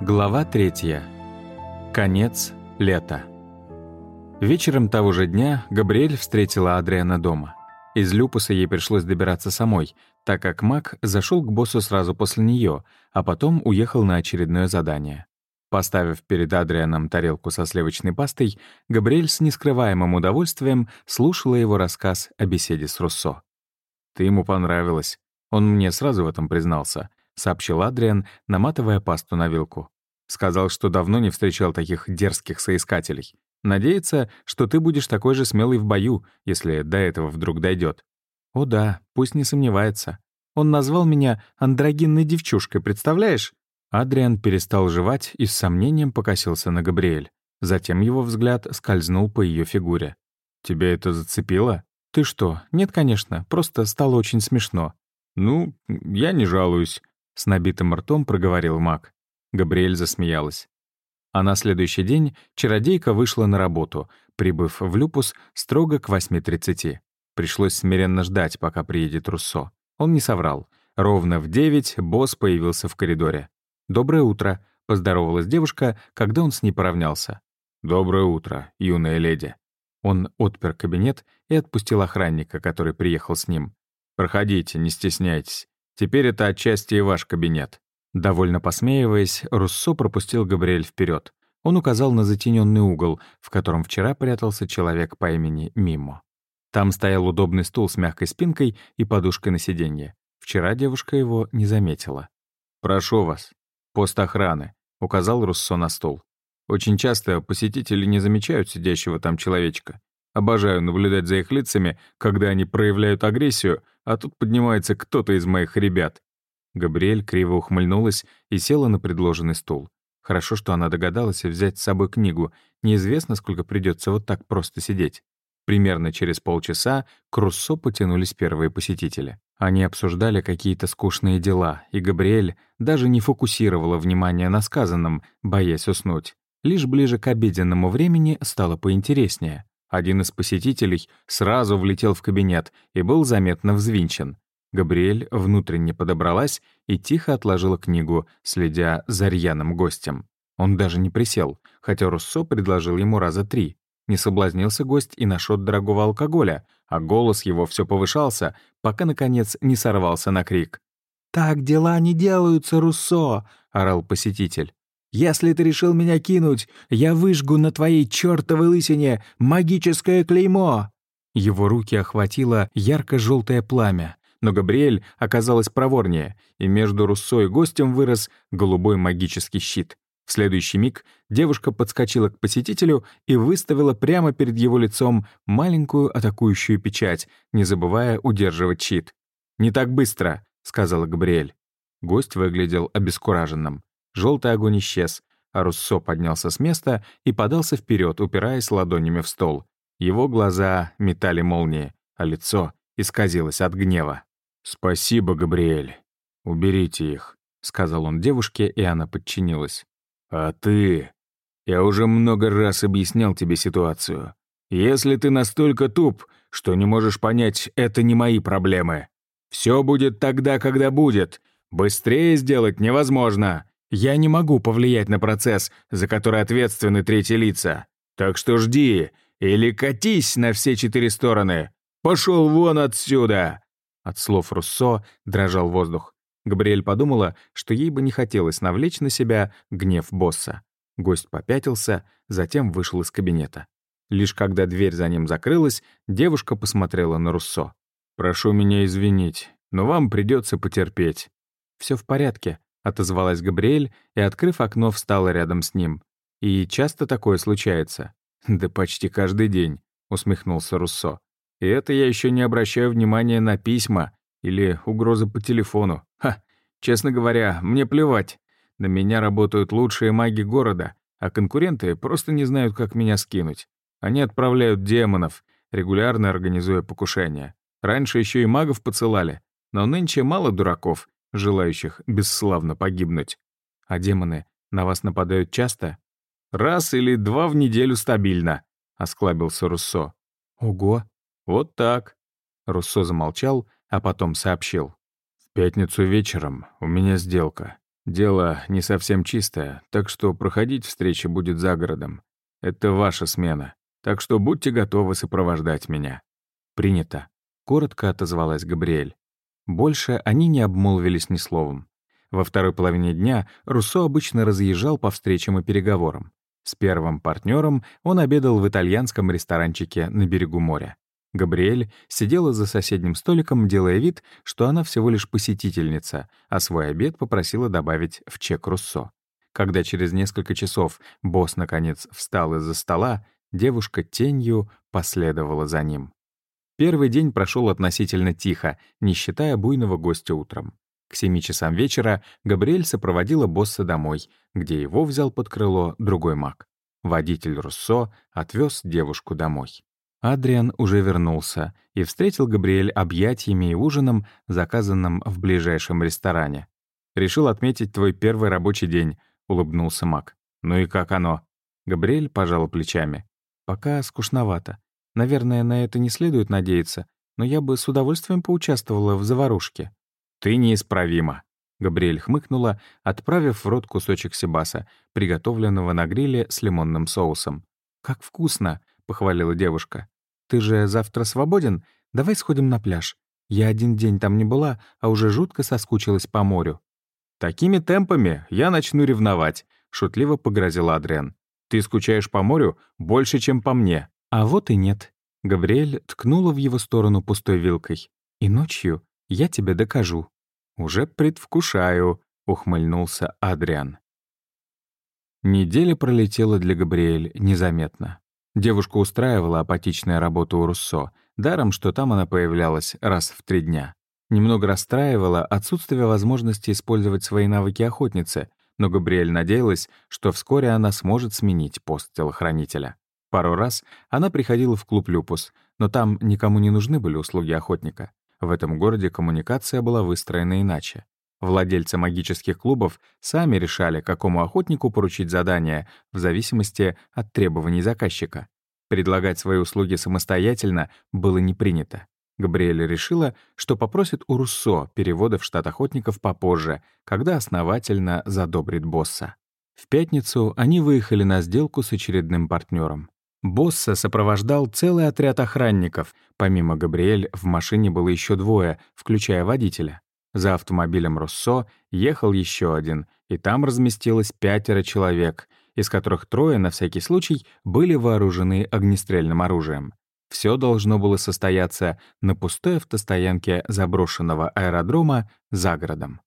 Глава третья. Конец лета. Вечером того же дня Габриэль встретила Адриана дома. Из Люпуса ей пришлось добираться самой, так как Мак зашел к боссу сразу после нее, а потом уехал на очередное задание. Поставив перед Адрианом тарелку со сливочной пастой, Габриэль с нескрываемым удовольствием слушала его рассказ о беседе с Руссо. «Ты ему понравилась. Он мне сразу в этом признался», — сообщил Адриан, наматывая пасту на вилку. Сказал, что давно не встречал таких дерзких соискателей. Надеется, что ты будешь такой же смелый в бою, если до этого вдруг дойдет. О да, пусть не сомневается. Он назвал меня андрогинной девчушкой, представляешь? Адриан перестал жевать и с сомнением покосился на Габриэль. Затем его взгляд скользнул по ее фигуре. «Тебя это зацепило?» «Ты что? Нет, конечно, просто стало очень смешно». «Ну, я не жалуюсь», — с набитым ртом проговорил маг. Габриэль засмеялась. А на следующий день чародейка вышла на работу, прибыв в Люпус строго к 8.30. Пришлось смиренно ждать, пока приедет Руссо. Он не соврал. Ровно в 9 босс появился в коридоре. «Доброе утро», — поздоровалась девушка, когда он с ней поравнялся. «Доброе утро, юная леди». Он отпер кабинет и отпустил охранника, который приехал с ним. «Проходите, не стесняйтесь. Теперь это отчасти и ваш кабинет». Довольно посмеиваясь, Руссо пропустил Габриэль вперед. Он указал на затененный угол, в котором вчера прятался человек по имени Мимо. Там стоял удобный стул с мягкой спинкой и подушкой на сиденье. Вчера девушка его не заметила. «Прошу вас. Пост охраны», — указал Руссо на стул. «Очень часто посетители не замечают сидящего там человечка. Обожаю наблюдать за их лицами, когда они проявляют агрессию, а тут поднимается кто-то из моих ребят. Габриэль криво ухмыльнулась и села на предложенный стул. Хорошо, что она догадалась взять с собой книгу. Неизвестно, сколько придется вот так просто сидеть. Примерно через полчаса к Руссо потянулись первые посетители. Они обсуждали какие-то скучные дела, и Габриэль даже не фокусировала внимание на сказанном, боясь уснуть. Лишь ближе к обеденному времени стало поинтереснее. Один из посетителей сразу влетел в кабинет и был заметно взвинчен. Габриэль внутренне подобралась и тихо отложила книгу, следя за рьяным гостем. Он даже не присел, хотя Руссо предложил ему раза три. Не соблазнился гость и на дорогого алкоголя, а голос его все повышался, пока, наконец, не сорвался на крик. «Так дела не делаются, Руссо!» — орал посетитель. «Если ты решил меня кинуть, я выжгу на твоей чертовой лысине магическое клеймо!» Его руки охватило ярко-желтое пламя. Но Габриэль оказалась проворнее, и между Руссо и гостем вырос голубой магический щит. В следующий миг девушка подскочила к посетителю и выставила прямо перед его лицом маленькую атакующую печать, не забывая удерживать щит. «Не так быстро», — сказала Габриэль. Гость выглядел обескураженным. Желтый огонь исчез, а Руссо поднялся с места и подался вперед, упираясь ладонями в стол. Его глаза метали молнии, а лицо исказилось от гнева. «Спасибо, Габриэль. Уберите их», — сказал он девушке, и она подчинилась. «А ты...» «Я уже много раз объяснял тебе ситуацию. Если ты настолько туп, что не можешь понять, это не мои проблемы. Все будет тогда, когда будет. Быстрее сделать невозможно. Я не могу повлиять на процесс, за который ответственны третьи лица. Так что жди или катись на все четыре стороны. Пошел вон отсюда!» От слов Руссо дрожал воздух. Габриэль подумала, что ей бы не хотелось навлечь на себя гнев босса. Гость попятился, затем вышел из кабинета. Лишь когда дверь за ним закрылась, девушка посмотрела на Руссо. «Прошу меня извинить, но вам придется потерпеть». Все в порядке», — отозвалась Габриэль и, открыв окно, встала рядом с ним. «И часто такое случается?» «Да почти каждый день», — усмехнулся Руссо. И это я еще не обращаю внимания на письма или угрозы по телефону. Ха, честно говоря, мне плевать. На меня работают лучшие маги города, а конкуренты просто не знают, как меня скинуть. Они отправляют демонов, регулярно организуя покушения. Раньше еще и магов поцелали, но нынче мало дураков, желающих бесславно погибнуть. А демоны на вас нападают часто? Раз или два в неделю стабильно, — осклабился Руссо. Ого, «Вот так». Руссо замолчал, а потом сообщил. «В пятницу вечером у меня сделка. Дело не совсем чистое, так что проходить встреча будет за городом. Это ваша смена, так что будьте готовы сопровождать меня». «Принято», — коротко отозвалась Габриэль. Больше они не обмолвились ни словом. Во второй половине дня Руссо обычно разъезжал по встречам и переговорам. С первым партнером он обедал в итальянском ресторанчике на берегу моря. Габриэль сидела за соседним столиком, делая вид, что она всего лишь посетительница, а свой обед попросила добавить в чек Руссо. Когда через несколько часов босс, наконец, встал из-за стола, девушка тенью последовала за ним. Первый день прошел относительно тихо, не считая буйного гостя утром. К семи часам вечера Габриэль сопроводила босса домой, где его взял под крыло другой маг. Водитель Руссо отвез девушку домой. Адриан уже вернулся и встретил Габриэль объятиями и ужином, заказанным в ближайшем ресторане. «Решил отметить твой первый рабочий день», — улыбнулся Мак. «Ну и как оно?» Габриэль пожал плечами. «Пока скучновато. Наверное, на это не следует надеяться, но я бы с удовольствием поучаствовала в заварушке». «Ты неисправима», — Габриэль хмыкнула, отправив в рот кусочек сибаса, приготовленного на гриле с лимонным соусом. «Как вкусно!» — похвалила девушка. «Ты же завтра свободен? Давай сходим на пляж. Я один день там не была, а уже жутко соскучилась по морю». «Такими темпами я начну ревновать», — шутливо погрозил Адриан. «Ты скучаешь по морю больше, чем по мне». «А вот и нет». Габриэль ткнула в его сторону пустой вилкой. «И ночью я тебе докажу». «Уже предвкушаю», — ухмыльнулся Адриан. Неделя пролетела для Габриэль незаметно. Девушку устраивала апатичная работа у Руссо, даром, что там она появлялась раз в три дня. Немного расстраивало отсутствие возможности использовать свои навыки охотницы, но Габриэль надеялась, что вскоре она сможет сменить пост телохранителя. Пару раз она приходила в клуб «Люпус», но там никому не нужны были услуги охотника. В этом городе коммуникация была выстроена иначе. Владельцы магических клубов сами решали, какому охотнику поручить задание, в зависимости от требований заказчика. Предлагать свои услуги самостоятельно было не принято. Габриэля решила, что попросит у Руссо перевода в штат охотников попозже, когда основательно задобрит босса. В пятницу они выехали на сделку с очередным партнером. Босса сопровождал целый отряд охранников. Помимо Габриэль, в машине было еще двое, включая водителя. За автомобилем Руссо ехал еще один, и там разместилось пятеро человек, из которых трое, на всякий случай, были вооружены огнестрельным оружием. Все должно было состояться на пустой автостоянке заброшенного аэродрома за городом.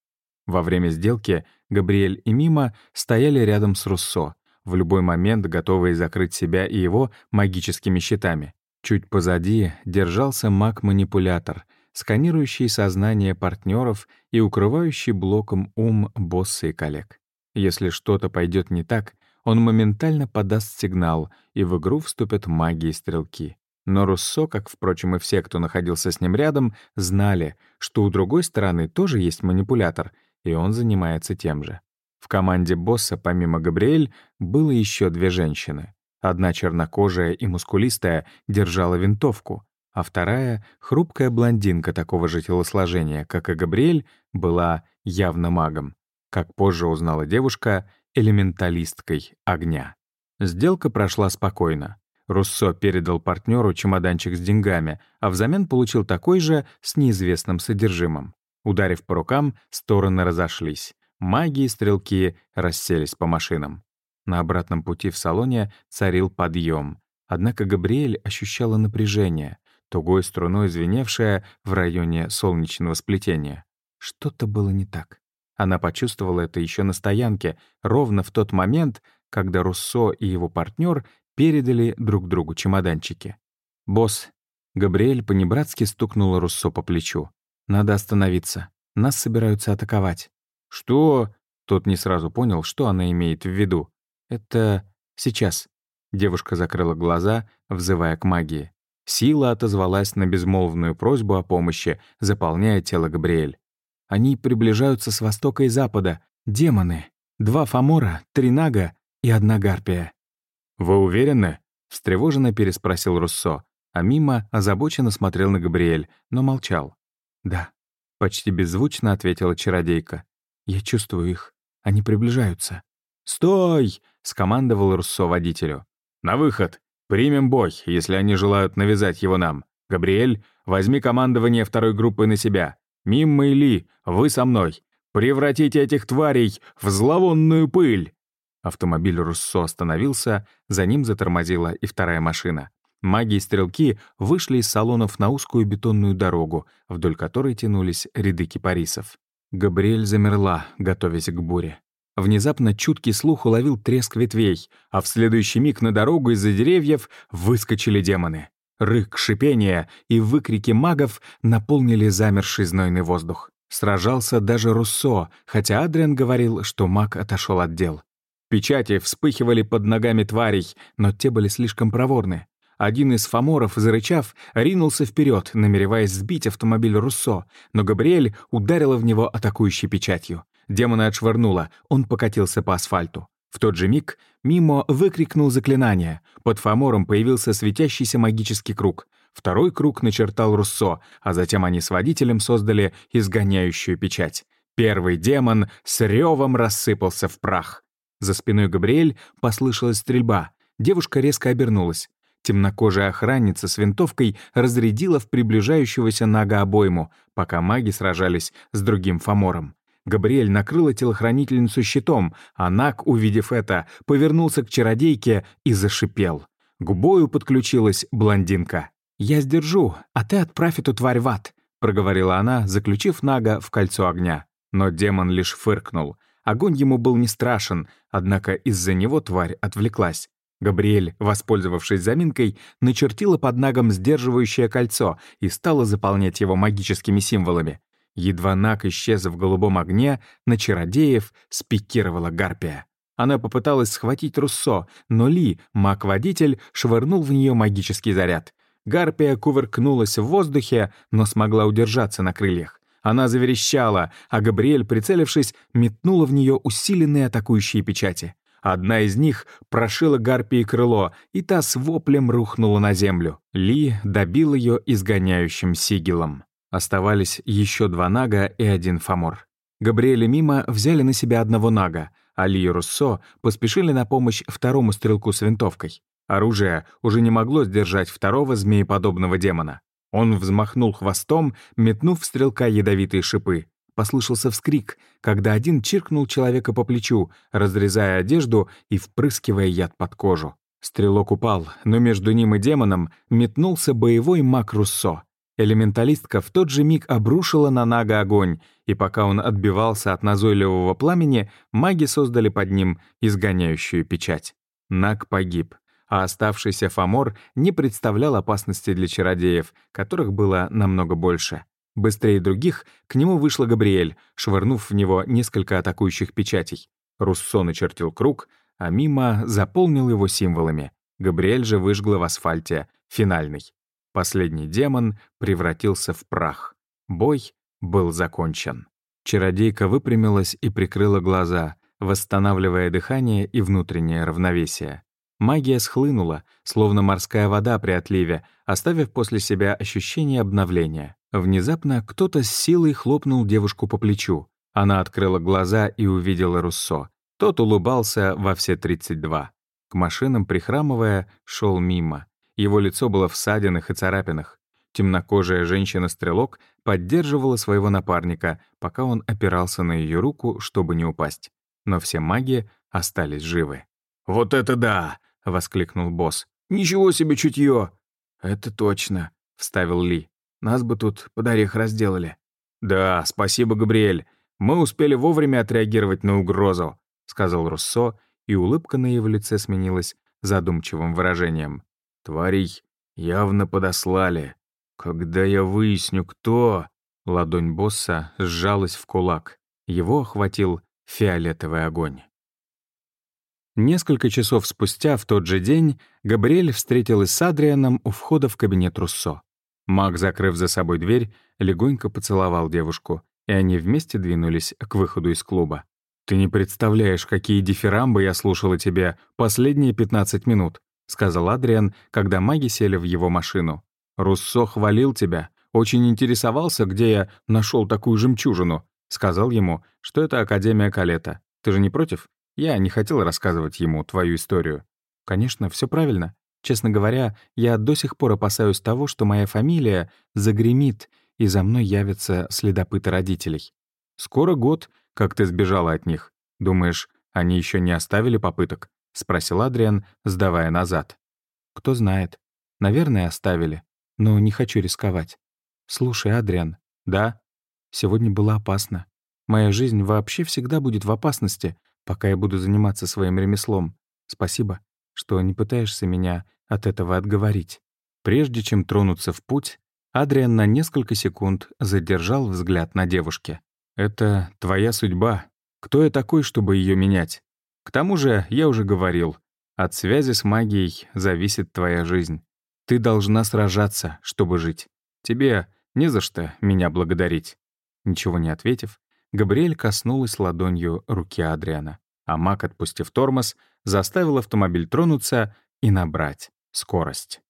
Во время сделки Габриэль и Мима стояли рядом с Руссо, в любой момент готовые закрыть себя и его магическими щитами. Чуть позади держался маг-манипулятор — сканирующий сознание партнеров и укрывающий блоком ум босса и коллег. Если что-то пойдет не так, он моментально подаст сигнал, и в игру вступят маги и стрелки. Но Руссо, как, впрочем, и все, кто находился с ним рядом, знали, что у другой стороны тоже есть манипулятор, и он занимается тем же. В команде босса, помимо Габриэль, было еще две женщины. Одна чернокожая и мускулистая держала винтовку, а вторая, хрупкая блондинка такого же телосложения, как и Габриэль, была явно магом. Как позже узнала девушка, элементалисткой огня. Сделка прошла спокойно. Руссо передал партнеру чемоданчик с деньгами, а взамен получил такой же с неизвестным содержимым. Ударив по рукам, стороны разошлись. Маги и стрелки расселись по машинам. На обратном пути в салоне царил подъем. Однако Габриэль ощущала напряжение тугой струной звеневшая в районе солнечного сплетения. Что-то было не так. Она почувствовала это еще на стоянке, ровно в тот момент, когда Руссо и его партнер передали друг другу чемоданчики. «Босс», — Габриэль понебратски стукнула Руссо по плечу. «Надо остановиться. Нас собираются атаковать». «Что?» Тот не сразу понял, что она имеет в виду. «Это сейчас». Девушка закрыла глаза, взывая к магии. Сила отозвалась на безмолвную просьбу о помощи, заполняя тело Габриэль. Они приближаются с востока и запада. Демоны. Два фамора, три нага и одна гарпия. «Вы уверены?» — встревоженно переспросил Руссо, а Мимо озабоченно смотрел на Габриэль, но молчал. «Да», — почти беззвучно ответила чародейка. «Я чувствую их. Они приближаются. «Стой!» — скомандовал Руссо водителю. «На выход! Примем бой, если они желают навязать его нам. Габриэль, возьми командование второй группы на себя. Мимма и Ли, вы со мной. Превратите этих тварей в зловонную пыль!» Автомобиль Руссо остановился, за ним затормозила и вторая машина. Маги и стрелки вышли из салонов на узкую бетонную дорогу, вдоль которой тянулись ряды кипарисов. Габриэль замерла, готовясь к буре. Внезапно чуткий слух уловил треск ветвей, а в следующий миг на дорогу из-за деревьев выскочили демоны. Рык, шипение и выкрики магов наполнили замерший знойный воздух. Сражался даже Руссо, хотя Адриан говорил, что маг отошел от дел. Печати вспыхивали под ногами тварей, но те были слишком проворны. Один из фаморов, зарычав, ринулся вперед, намереваясь сбить автомобиль Руссо, но Габриэль ударила в него атакующей печатью. Демона отшвырнула, он покатился по асфальту. В тот же миг Мимо выкрикнул заклинание. Под фамором появился светящийся магический круг. Второй круг начертал Руссо, а затем они с водителем создали изгоняющую печать. Первый демон с ревом рассыпался в прах. За спиной Габриэль послышалась стрельба. Девушка резко обернулась. Темнокожая охранница с винтовкой разрядила в приближающегося Нага обойму, пока маги сражались с другим фамором. Габриэль накрыла телохранительницу щитом, а Наг, увидев это, повернулся к чародейке и зашипел. К бою подключилась блондинка. «Я сдержу, а ты отправь эту тварь в ад», — проговорила она, заключив Нага в кольцо огня. Но демон лишь фыркнул. Огонь ему был не страшен, однако из-за него тварь отвлеклась. Габриэль, воспользовавшись заминкой, начертила под нагом сдерживающее кольцо и стала заполнять его магическими символами. Едва Наг исчез в голубом огне, на чародеев спикировала гарпия. Она попыталась схватить Руссо, но Ли, маг-водитель, швырнул в нее магический заряд. Гарпия кувыркнулась в воздухе, но смогла удержаться на крыльях. Она заверещала, а Габриэль, прицелившись, метнула в нее усиленные атакующие печати. Одна из них прошила гарпии крыло, и та с воплем рухнула на землю. Ли добил ее изгоняющим сигилом. Оставались еще два нага и один фамор. Габриэль и Мима взяли на себя одного нага, а Ли и Руссо поспешили на помощь второму стрелку с винтовкой. Оружие уже не могло сдержать второго змееподобного демона. Он взмахнул хвостом, метнув в стрелка ядовитые шипы. Послышался вскрик, когда один чиркнул человека по плечу, разрезая одежду и впрыскивая яд под кожу. Стрелок упал, но между ним и демоном метнулся боевой маг Руссо. Элементалистка в тот же миг обрушила на Нага огонь, и пока он отбивался от назойливого пламени, маги создали под ним изгоняющую печать. Наг погиб, а оставшийся Фомор не представлял опасности для чародеев, которых было намного больше. Быстрее других к нему вышла Габриэль, швырнув в него несколько атакующих печатей. Руссо начертил круг, а Мима заполнил его символами. Габриэль же выжгла в асфальте финальный. Последний демон превратился в прах. Бой был закончен. Чародейка выпрямилась и прикрыла глаза, восстанавливая дыхание и внутреннее равновесие. Магия схлынула, словно морская вода при отливе, оставив после себя ощущение обновления. Внезапно кто-то с силой хлопнул девушку по плечу. Она открыла глаза и увидела Руссо. Тот улыбался во все 32. К машинам, прихрамывая, шел мимо. Его лицо было в ссадинах и царапинах. Темнокожая женщина-стрелок поддерживала своего напарника, пока он опирался на ее руку, чтобы не упасть. Но все маги остались живы. «Вот это да!» — воскликнул босс. «Ничего себе чутье!» «Это точно», — вставил Ли. «Нас бы тут под орех разделали». «Да, спасибо, Габриэль. Мы успели вовремя отреагировать на угрозу», — сказал Руссо, и улыбка на его лице сменилась задумчивым выражением. «Тварей явно подослали. Когда я выясню, кто...» Ладонь босса сжалась в кулак. Его охватил фиолетовый огонь. Несколько часов спустя, в тот же день, Габриэль встретилась с Адрианом у входа в кабинет Руссо. Маг, закрыв за собой дверь, легонько поцеловал девушку, и они вместе двинулись к выходу из клуба. «Ты не представляешь, какие дифирамбы я слушала тебе последние 15 минут», сказал Адриан, когда маги сели в его машину. «Руссо хвалил тебя, очень интересовался, где я нашел такую жемчужину. Сказал ему, что это Академия Калета. Ты же не против? Я не хотел рассказывать ему твою историю. Конечно, все правильно. Честно говоря, я до сих пор опасаюсь того, что моя фамилия загремит, и за мной явятся следопыты родителей. Скоро год, как ты сбежала от них. Думаешь, они еще не оставили попыток? Спросил Адриан, сдавая назад. Кто знает. Наверное, оставили. Но не хочу рисковать. Слушай, Адриан. Да? Сегодня было опасно. Моя жизнь вообще всегда будет в опасности, пока я буду заниматься своим ремеслом. Спасибо, что не пытаешься меня от этого отговорить. Прежде чем тронуться в путь, Адриан на несколько секунд задержал взгляд на девушке. «Это твоя судьба. Кто я такой, чтобы ее менять? К тому же, я уже говорил, от связи с магией зависит твоя жизнь. Ты должна сражаться, чтобы жить. Тебе не за что меня благодарить». Ничего не ответив, Габриэль коснулась ладонью руки Адриана, а Мак, отпустив тормоз, заставил автомобиль тронуться и набрать скорость.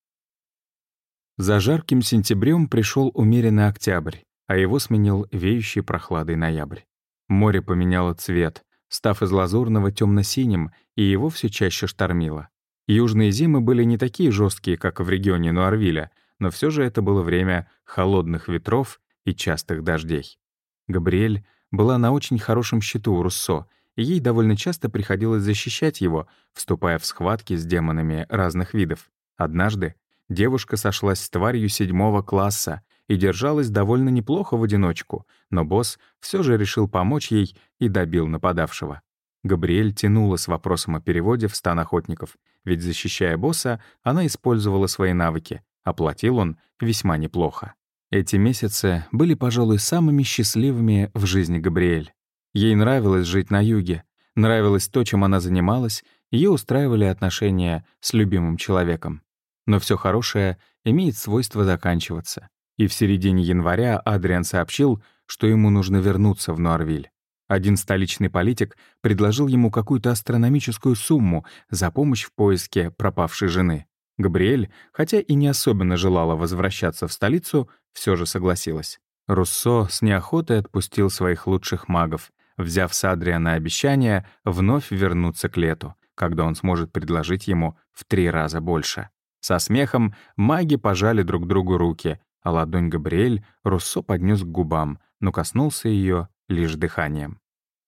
За жарким сентябрем пришел умеренный октябрь, а его сменил веющий прохладой ноябрь. Море поменяло цвет, став из лазурного темно-синим, и его все чаще штормило. Южные зимы были не такие жесткие, как в регионе Нуарвиля, но все же это было время холодных ветров и частых дождей. Габриэль была на очень хорошем счету у Руссо, ей довольно часто приходилось защищать его, вступая в схватки с демонами разных видов. Однажды девушка сошлась с тварью седьмого класса и держалась довольно неплохо в одиночку, но босс все же решил помочь ей и добил нападавшего. Габриэль тянула с вопросом о переводе в стан охотников, ведь, защищая босса, она использовала свои навыки, оплатил он весьма неплохо. Эти месяцы были, пожалуй, самыми счастливыми в жизни Габриэль. Ей нравилось жить на юге, нравилось то, чем она занималась, ее устраивали отношения с любимым человеком. Но все хорошее имеет свойство заканчиваться. И в середине января Адриан сообщил, что ему нужно вернуться в Нуарвиль. Один столичный политик предложил ему какую-то астрономическую сумму за помощь в поиске пропавшей жены. Габриэль, хотя и не особенно желала возвращаться в столицу, все же согласилась. Руссо с неохотой отпустил своих лучших магов, взяв с Адриана обещание вновь вернуться к лету, когда он сможет предложить ему в три раза больше. Со смехом маги пожали друг другу руки, а ладонь Габриэль Руссо поднес к губам, но коснулся ее лишь дыханием.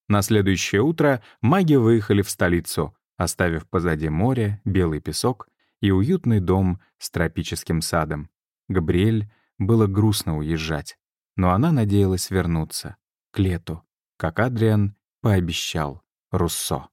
На следующее утро маги выехали в столицу, оставив позади море, белый песок и уютный дом с тропическим садом. Габриэль было грустно уезжать, но она надеялась вернуться, к лету, как Адриан пообещал Руссо.